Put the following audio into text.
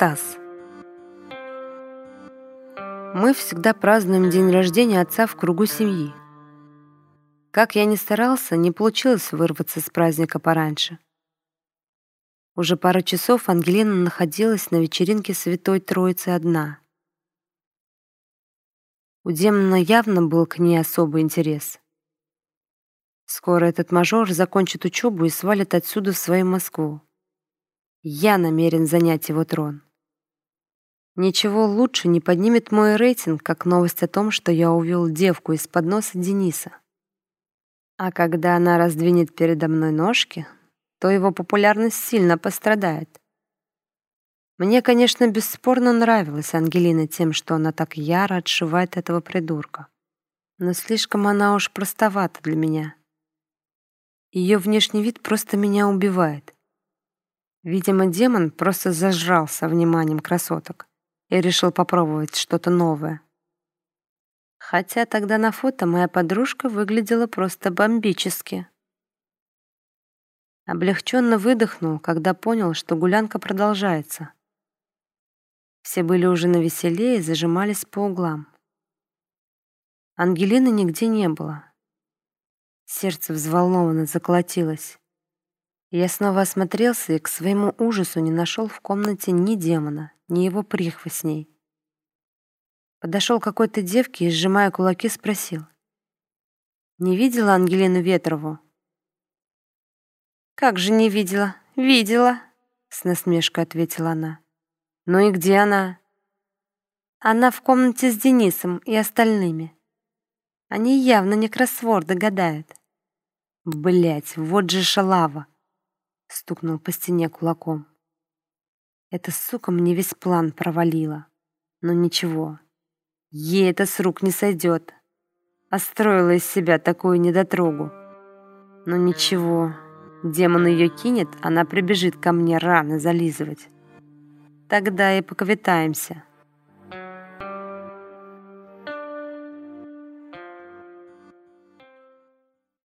Стас. Мы всегда празднуем день рождения отца в кругу семьи. Как я ни старался, не получилось вырваться с праздника пораньше. Уже пару часов Ангелина находилась на вечеринке Святой Троицы одна. У демона явно был к ней особый интерес. Скоро этот мажор закончит учебу и свалит отсюда в свою Москву. Я намерен занять его трон. Ничего лучше не поднимет мой рейтинг, как новость о том, что я увел девку из-под носа Дениса. А когда она раздвинет передо мной ножки, то его популярность сильно пострадает. Мне, конечно, бесспорно нравилась Ангелина тем, что она так яро отшивает этого придурка. Но слишком она уж простовата для меня. Ее внешний вид просто меня убивает. Видимо, демон просто зажрался вниманием красоток и решил попробовать что-то новое. Хотя тогда на фото моя подружка выглядела просто бомбически. Облегченно выдохнул, когда понял, что гулянка продолжается. Все были уже на веселе и зажимались по углам. Ангелины нигде не было. Сердце взволнованно заколотилось. Я снова осмотрелся и к своему ужасу не нашел в комнате ни демона, ни его прихвостней. Подошел какой-то девке и, сжимая кулаки, спросил. «Не видела Ангелину Ветрову?» «Как же не видела? Видела!» С насмешкой ответила она. «Ну и где она?» «Она в комнате с Денисом и остальными. Они явно не кроссворды гадают». Блять, вот же шалава!» стукнул по стене кулаком. Эта сука мне весь план провалила. Но ничего, ей это с рук не сойдет. Остроила из себя такую недотрогу. Но ничего, демон ее кинет, она прибежит ко мне рано зализывать. Тогда и поквитаемся.